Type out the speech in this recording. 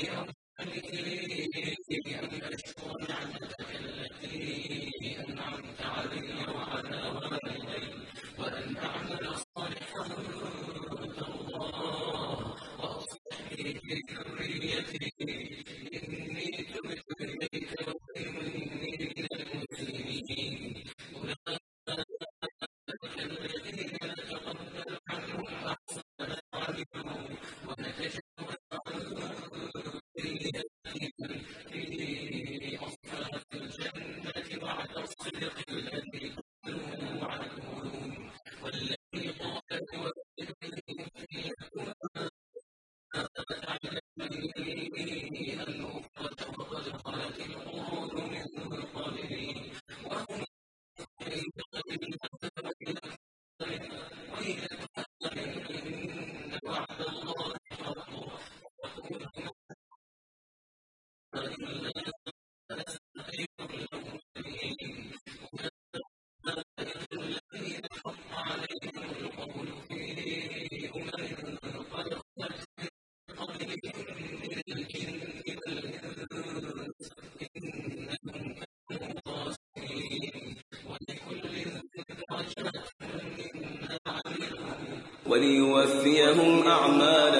him ليوفيهم أعمالهم.